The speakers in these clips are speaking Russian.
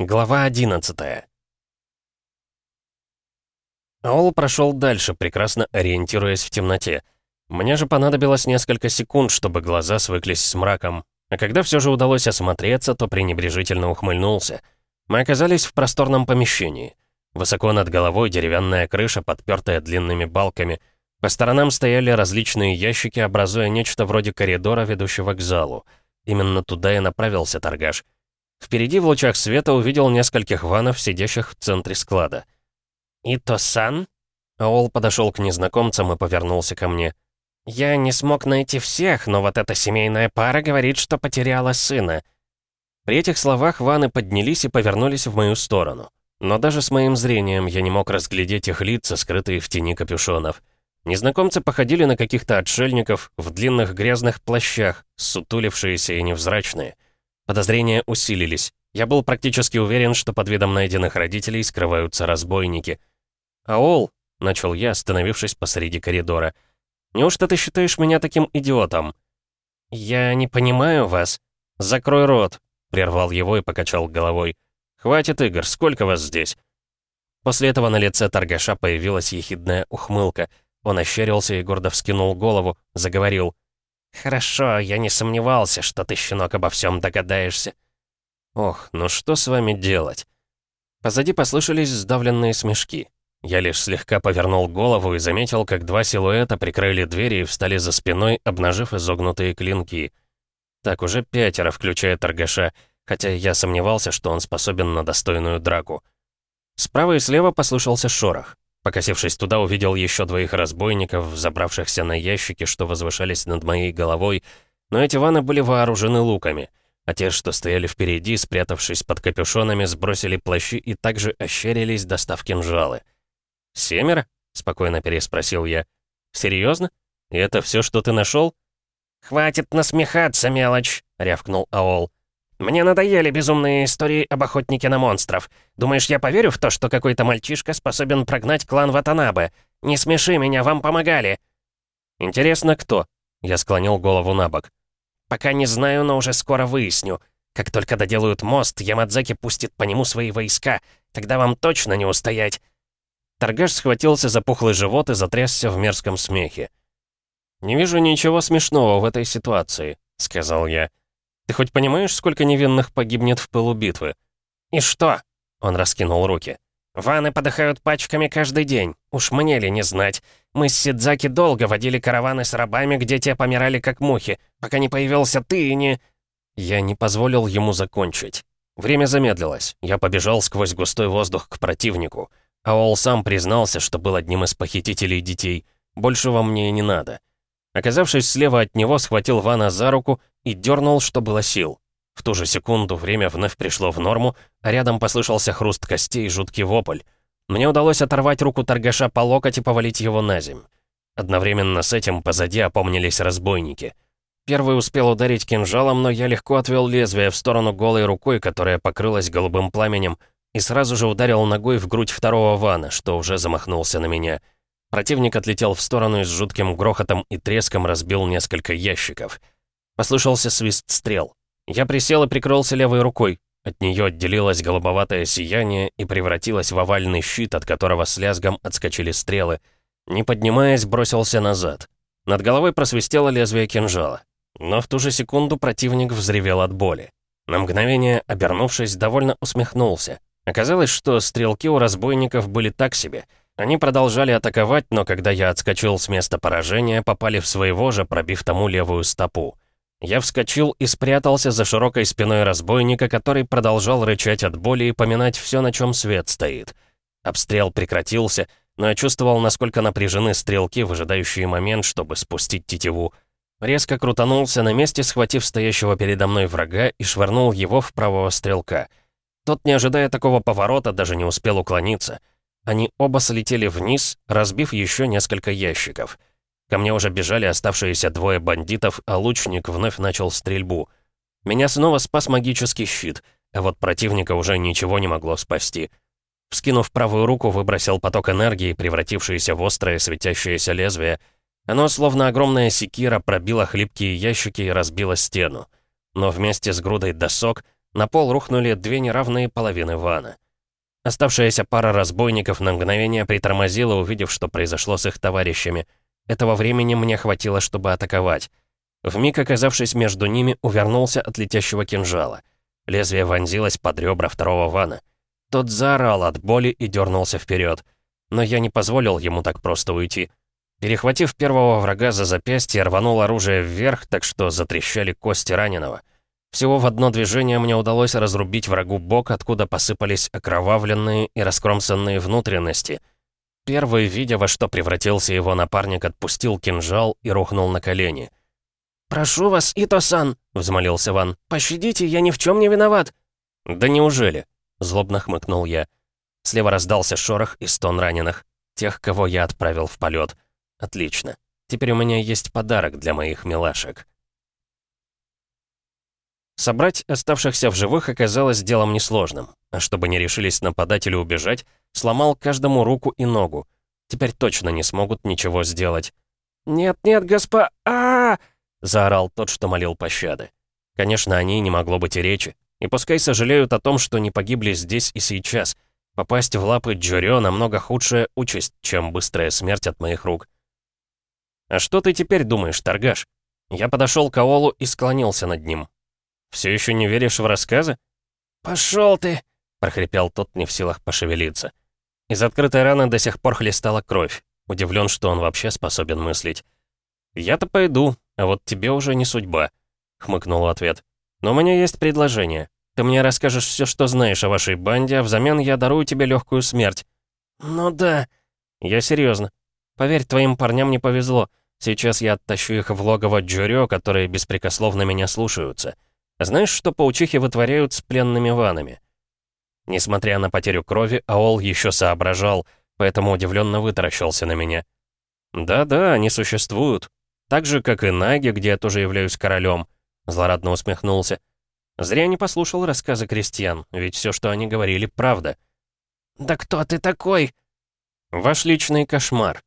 Глава 11 Аул прошел дальше, прекрасно ориентируясь в темноте. Мне же понадобилось несколько секунд, чтобы глаза свыклись с мраком. А когда все же удалось осмотреться, то пренебрежительно ухмыльнулся. Мы оказались в просторном помещении. Высоко над головой деревянная крыша, подпертая длинными балками. По сторонам стояли различные ящики, образуя нечто вроде коридора, ведущего к залу. Именно туда и направился торгаш. Впереди в лучах света увидел нескольких ванов, сидящих в центре склада. «Ито-сан?» Аол подошел к незнакомцам и повернулся ко мне. «Я не смог найти всех, но вот эта семейная пара говорит, что потеряла сына». При этих словах ваны поднялись и повернулись в мою сторону. Но даже с моим зрением я не мог разглядеть их лица, скрытые в тени капюшонов. Незнакомцы походили на каких-то отшельников в длинных грязных плащах, сутулившиеся и невзрачные. Подозрения усилились. Я был практически уверен, что под видом найденных родителей скрываются разбойники. «Аол», — начал я, остановившись посреди коридора, — «неужто ты считаешь меня таким идиотом?» «Я не понимаю вас». «Закрой рот», — прервал его и покачал головой. «Хватит игр, сколько вас здесь?» После этого на лице торгаша появилась ехидная ухмылка. Он ощерился и гордо вскинул голову, заговорил. «Хорошо, я не сомневался, что ты, щенок, обо всем догадаешься». «Ох, ну что с вами делать?» Позади послышались сдавленные смешки. Я лишь слегка повернул голову и заметил, как два силуэта прикрыли двери и встали за спиной, обнажив изогнутые клинки. Так, уже пятеро, включая торгаша хотя я сомневался, что он способен на достойную драку. Справа и слева послышался шорох. Покосившись туда, увидел еще двоих разбойников, забравшихся на ящики, что возвышались над моей головой, но эти ваны были вооружены луками, а те, что стояли впереди, спрятавшись под капюшонами, сбросили плащи и также ощерились, достав кинжалы. «Семеро?» — спокойно переспросил я. «Серьезно? И это все, что ты нашел? «Хватит насмехаться, мелочь!» — рявкнул Аол. «Мне надоели безумные истории об охотнике на монстров. Думаешь, я поверю в то, что какой-то мальчишка способен прогнать клан Ватанабе? Не смеши меня, вам помогали!» «Интересно, кто?» Я склонил голову на бок. «Пока не знаю, но уже скоро выясню. Как только доделают мост, Ямадзаки пустит по нему свои войска. Тогда вам точно не устоять!» Торгаш схватился за пухлый живот и затрясся в мерзком смехе. «Не вижу ничего смешного в этой ситуации», — сказал я. Ты хоть понимаешь, сколько невинных погибнет в пылу битвы?» «И что?» — он раскинул руки. «Ваны подыхают пачками каждый день. Уж мне ли не знать. Мы с Сидзаки долго водили караваны с рабами, где те помирали как мухи, пока не появился ты и не...» Я не позволил ему закончить. Время замедлилось. Я побежал сквозь густой воздух к противнику. Аол сам признался, что был одним из похитителей детей. Большего мне и не надо. Оказавшись слева от него, схватил Вана за руку и дернул, что было сил. В ту же секунду время вновь пришло в норму, а рядом послышался хруст костей и жуткий вопль. Мне удалось оторвать руку торгаша по локоть и повалить его на земь. Одновременно с этим позади опомнились разбойники. Первый успел ударить кинжалом, но я легко отвел лезвие в сторону голой рукой, которая покрылась голубым пламенем, и сразу же ударил ногой в грудь второго вана, что уже замахнулся на меня. Противник отлетел в сторону и с жутким грохотом и треском разбил несколько ящиков — Послышался свист стрел. Я присел и прикрылся левой рукой. От нее отделилось голубоватое сияние и превратилось в овальный щит, от которого с лязгом отскочили стрелы. Не поднимаясь, бросился назад. Над головой просвистело лезвие кинжала. Но в ту же секунду противник взревел от боли. На мгновение, обернувшись, довольно усмехнулся. Оказалось, что стрелки у разбойников были так себе. Они продолжали атаковать, но когда я отскочил с места поражения, попали в своего же, пробив тому левую стопу. Я вскочил и спрятался за широкой спиной разбойника, который продолжал рычать от боли и поминать все, на чем свет стоит. Обстрел прекратился, но я чувствовал, насколько напряжены стрелки, выжидающие момент, чтобы спустить тетиву. Резко крутанулся на месте, схватив стоящего передо мной врага и швырнул его в правого стрелка. Тот, не ожидая такого поворота, даже не успел уклониться. Они оба слетели вниз, разбив еще несколько ящиков — Ко мне уже бежали оставшиеся двое бандитов, а лучник вновь начал стрельбу. Меня снова спас магический щит, а вот противника уже ничего не могло спасти. Вскинув правую руку, выбросил поток энергии, превратившийся в острое светящееся лезвие. Оно, словно огромная секира, пробило хлипкие ящики и разбило стену. Но вместе с грудой досок На пол рухнули две неравные половины вана. Оставшаяся пара разбойников на мгновение притормозила, увидев, что произошло с их товарищами. Этого времени мне хватило, чтобы атаковать. Вмиг оказавшись между ними, увернулся от летящего кинжала. Лезвие вонзилось под ребра второго вана. Тот заорал от боли и дернулся вперед. Но я не позволил ему так просто уйти. Перехватив первого врага за запястье, рванул оружие вверх, так что затрещали кости раненого. Всего в одно движение мне удалось разрубить врагу бок, откуда посыпались окровавленные и раскромсанные внутренности. Первый, видя, во что превратился его напарник, отпустил кинжал и рухнул на колени. «Прошу вас, Ито-сан!» — взмолился Ван. «Пощадите, я ни в чем не виноват!» «Да неужели?» — злобно хмыкнул я. Слева раздался шорох и стон раненых. Тех, кого я отправил в полет. Отлично. Теперь у меня есть подарок для моих милашек. Собрать оставшихся в живых оказалось делом несложным. А чтобы не решились нападать или убежать, сломал каждому руку и ногу. Теперь точно не смогут ничего сделать. «Нет-нет, госпо... а, -а, -а заорал тот, что молил пощады. Конечно, о ней не могло быть и речи. И пускай сожалеют о том, что не погибли здесь и сейчас. Попасть в лапы Джорё намного худшая участь, чем быстрая смерть от моих рук. «А что ты теперь думаешь, торгаш?» Я подошел к Аолу и склонился над ним. «Все еще не веришь в рассказы?» «Пошел ты!» — прохрипел тот, не в силах пошевелиться. Из открытой раны до сих пор хлестала кровь. Удивлен, что он вообще способен мыслить. «Я-то пойду, а вот тебе уже не судьба», — хмыкнул в ответ. «Но у меня есть предложение. Ты мне расскажешь все, что знаешь о вашей банде, а взамен я дарую тебе легкую смерть». «Ну да». «Я серьезно. Поверь, твоим парням не повезло. Сейчас я оттащу их в логово Джурё, которые беспрекословно меня слушаются. Знаешь, что паучихи вытворяют с пленными ванами?» Несмотря на потерю крови, Аол еще соображал, поэтому удивленно вытаращился на меня. «Да-да, они существуют. Так же, как и Наги, где я тоже являюсь королем», — злорадно усмехнулся. «Зря не послушал рассказы крестьян, ведь все, что они говорили, правда». «Да кто ты такой?» «Ваш личный кошмар»,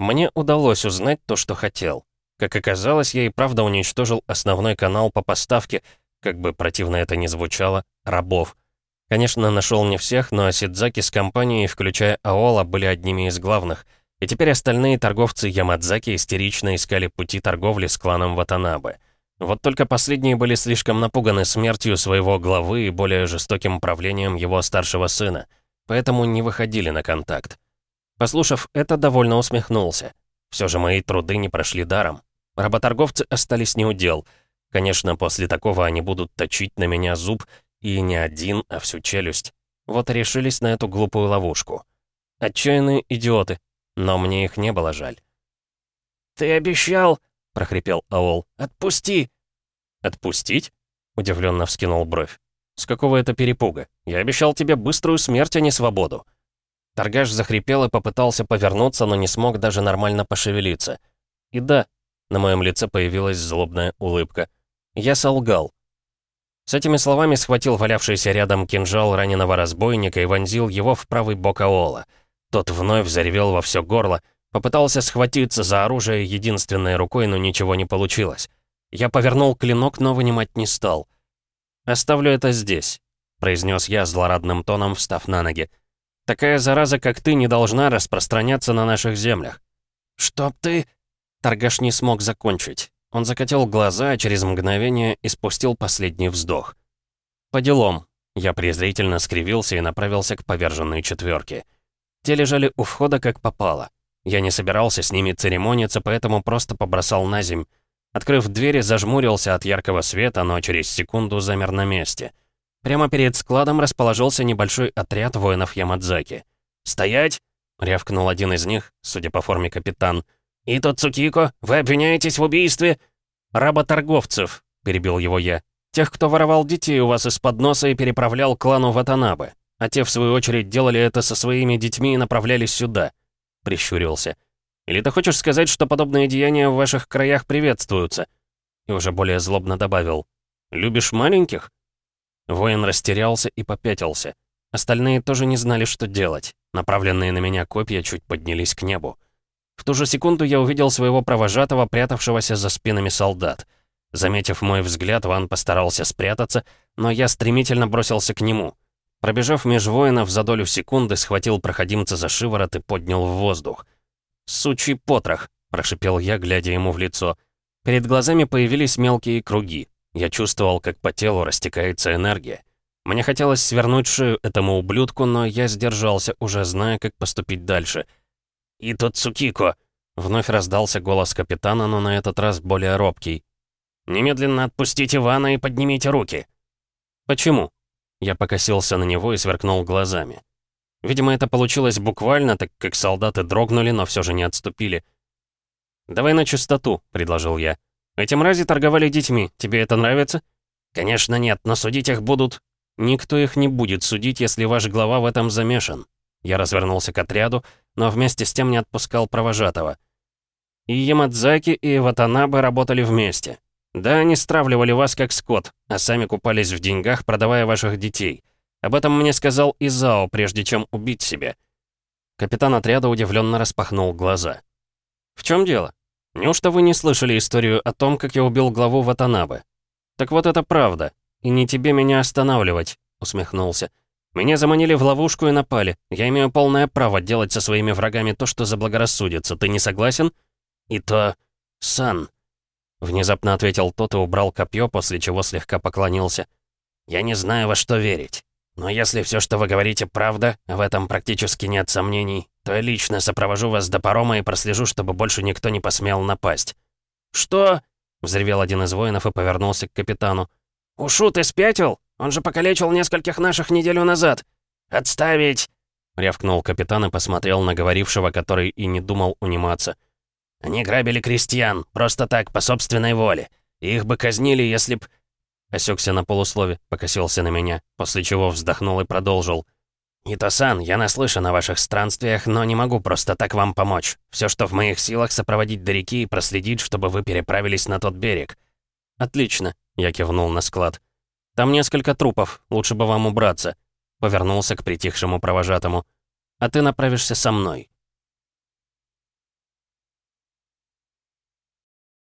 мне удалось узнать то, что хотел. Как оказалось, я и правда уничтожил основной канал по поставке, как бы противно это ни звучало, рабов. Конечно, нашел не всех, но Сидзаки с компанией, включая Аола, были одними из главных. И теперь остальные торговцы Ямадзаки истерично искали пути торговли с кланом Ватанабе. Вот только последние были слишком напуганы смертью своего главы и более жестоким правлением его старшего сына, поэтому не выходили на контакт. Послушав это, довольно усмехнулся. Все же мои труды не прошли даром. Работорговцы остались неудел. Конечно, после такого они будут точить на меня зуб, и не один, а всю челюсть. Вот решились на эту глупую ловушку. Отчаянные идиоты, но мне их не было жаль. «Ты обещал!» — прохрипел Аол. «Отпусти!» «Отпустить?» — удивленно вскинул бровь. «С какого это перепуга? Я обещал тебе быструю смерть, а не свободу». Торгаш захрипел и попытался повернуться, но не смог даже нормально пошевелиться. И да, на моем лице появилась злобная улыбка. Я солгал. С этими словами схватил валявшийся рядом кинжал раненого разбойника и вонзил его в правый бок Аола. Тот вновь заревел во все горло, попытался схватиться за оружие единственной рукой, но ничего не получилось. Я повернул клинок, но вынимать не стал. «Оставлю это здесь», — произнес я злорадным тоном, встав на ноги. Такая зараза, как ты, не должна распространяться на наших землях». «Чтоб ты...» Торгаш не смог закончить. Он закатил глаза, а через мгновение испустил последний вздох. «По делам». Я презрительно скривился и направился к поверженной четверке. Те лежали у входа как попало. Я не собирался с ними церемониться, поэтому просто побросал на земь. Открыв двери, зажмурился от яркого света, но через секунду замер на месте — Прямо перед складом расположился небольшой отряд воинов Ямадзаки. «Стоять!» — рявкнул один из них, судя по форме капитан. «Ито Цукико, вы обвиняетесь в убийстве...» «Работорговцев», — перебил его я. «Тех, кто воровал детей у вас из-под носа и переправлял клану Ватанабе. А те, в свою очередь, делали это со своими детьми и направлялись сюда», — прищурился. «Или ты хочешь сказать, что подобные деяния в ваших краях приветствуются?» И уже более злобно добавил. «Любишь маленьких?» Воин растерялся и попятился. Остальные тоже не знали, что делать. Направленные на меня копья чуть поднялись к небу. В ту же секунду я увидел своего провожатого, прятавшегося за спинами солдат. Заметив мой взгляд, Ван постарался спрятаться, но я стремительно бросился к нему. Пробежав меж воинов за долю секунды, схватил проходимца за шиворот и поднял в воздух. «Сучий потрох!» — прошипел я, глядя ему в лицо. Перед глазами появились мелкие круги. Я чувствовал, как по телу растекается энергия. Мне хотелось свернуть шею этому ублюдку, но я сдержался, уже зная, как поступить дальше. «И тот Цукико!» — вновь раздался голос капитана, но на этот раз более робкий. «Немедленно отпустите Ивана и поднимите руки!» «Почему?» Я покосился на него и сверкнул глазами. Видимо, это получилось буквально, так как солдаты дрогнули, но все же не отступили. «Давай на чистоту», — предложил я. «Эти мрази торговали детьми. Тебе это нравится?» «Конечно нет, но судить их будут...» «Никто их не будет судить, если ваш глава в этом замешан». Я развернулся к отряду, но вместе с тем не отпускал провожатого. И Ямадзаки, и Ватанабе работали вместе. Да, они стравливали вас как скот, а сами купались в деньгах, продавая ваших детей. Об этом мне сказал Изао, прежде чем убить себя. Капитан отряда удивленно распахнул глаза. «В чем дело? Неужто вы не слышали историю о том, как я убил главу Ватанабе? Так вот это правда, и не тебе меня останавливать», — усмехнулся. «Меня заманили в ловушку и напали. Я имею полное право делать со своими врагами то, что заблагорассудится. Ты не согласен?» «И то... Сан...» Внезапно ответил тот и убрал копье, после чего слегка поклонился. «Я не знаю, во что верить. Но если все, что вы говорите, правда, в этом практически нет сомнений, то я лично сопровожу вас до парома и прослежу, чтобы больше никто не посмел напасть». «Что?» — взревел один из воинов и повернулся к капитану. «Ушу, ты спятил? Он же покалечил нескольких наших неделю назад. Отставить!» — рявкнул капитан и посмотрел на говорившего, который и не думал униматься. Они грабили крестьян, просто так, по собственной воле. И их бы казнили, если б...» Осекся на полуслове, покосился на меня, после чего вздохнул и продолжил. «Ито-сан, я наслышан о ваших странствиях, но не могу просто так вам помочь. Все, что в моих силах, сопроводить до реки и проследить, чтобы вы переправились на тот берег». «Отлично», — я кивнул на склад. «Там несколько трупов, лучше бы вам убраться», — повернулся к притихшему провожатому. «А ты направишься со мной».